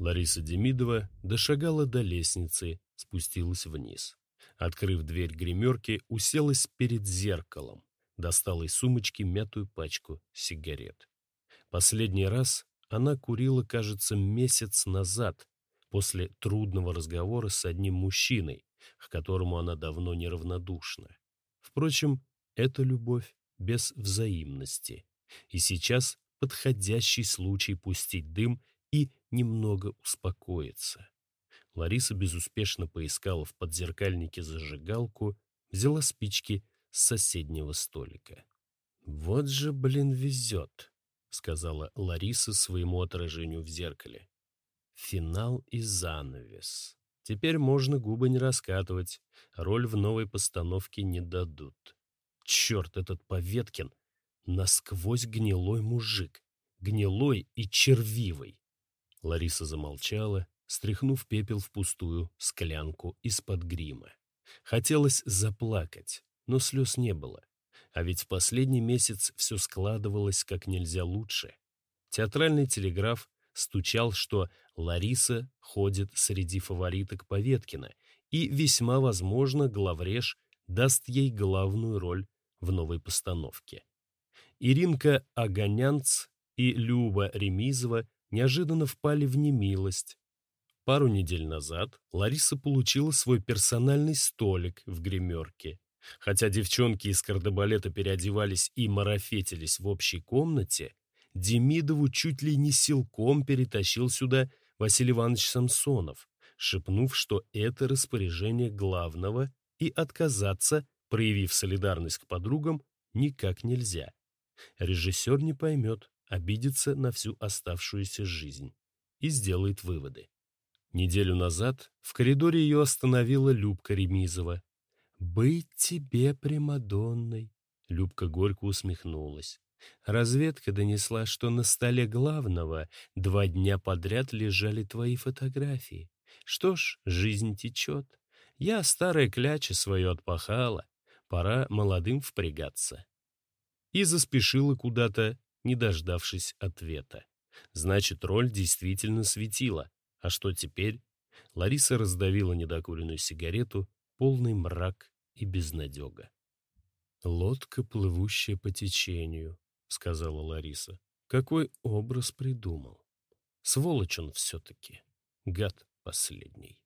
Лариса Демидова дошагала до лестницы, спустилась вниз. Открыв дверь гримерки, уселась перед зеркалом, достала из сумочки мятую пачку сигарет. Последний раз она курила, кажется, месяц назад, после трудного разговора с одним мужчиной, к которому она давно неравнодушна. Впрочем, это любовь без взаимности. И сейчас подходящий случай пустить дым и немного успокоиться. Лариса безуспешно поискала в подзеркальнике зажигалку, взяла спички с соседнего столика. «Вот же, блин, везет», — сказала Лариса своему отражению в зеркале. Финал и занавес. Теперь можно губы не раскатывать, роль в новой постановке не дадут. Черт, этот Поветкин — насквозь гнилой мужик, гнилой и червивый. Лариса замолчала, стряхнув пепел в пустую склянку из-под грима. Хотелось заплакать, но слез не было. А ведь в последний месяц все складывалось как нельзя лучше. Театральный телеграф стучал, что Лариса ходит среди фавориток Поветкина, и весьма возможно главреж даст ей главную роль в новой постановке. Иринка Огонянц и Люба Ремизова неожиданно впали в немилость, Пару недель назад Лариса получила свой персональный столик в гримерке. Хотя девчонки из кардебалета переодевались и марафетились в общей комнате, Демидову чуть ли не силком перетащил сюда Василий Иванович Самсонов, шепнув, что это распоряжение главного и отказаться, проявив солидарность к подругам, никак нельзя. Режиссер не поймет, обидится на всю оставшуюся жизнь и сделает выводы. Неделю назад в коридоре ее остановила Любка Ремизова. «Быть тебе Примадонной!» Любка горько усмехнулась. Разведка донесла, что на столе главного два дня подряд лежали твои фотографии. Что ж, жизнь течет. Я старая кляча свою отпахала. Пора молодым впрягаться. И заспешила куда-то, не дождавшись ответа. Значит, роль действительно светила. А что теперь? Лариса раздавила недокуренную сигарету, полный мрак и безнадега. «Лодка, плывущая по течению», — сказала Лариса. «Какой образ придумал? Сволочь он все-таки, гад последний».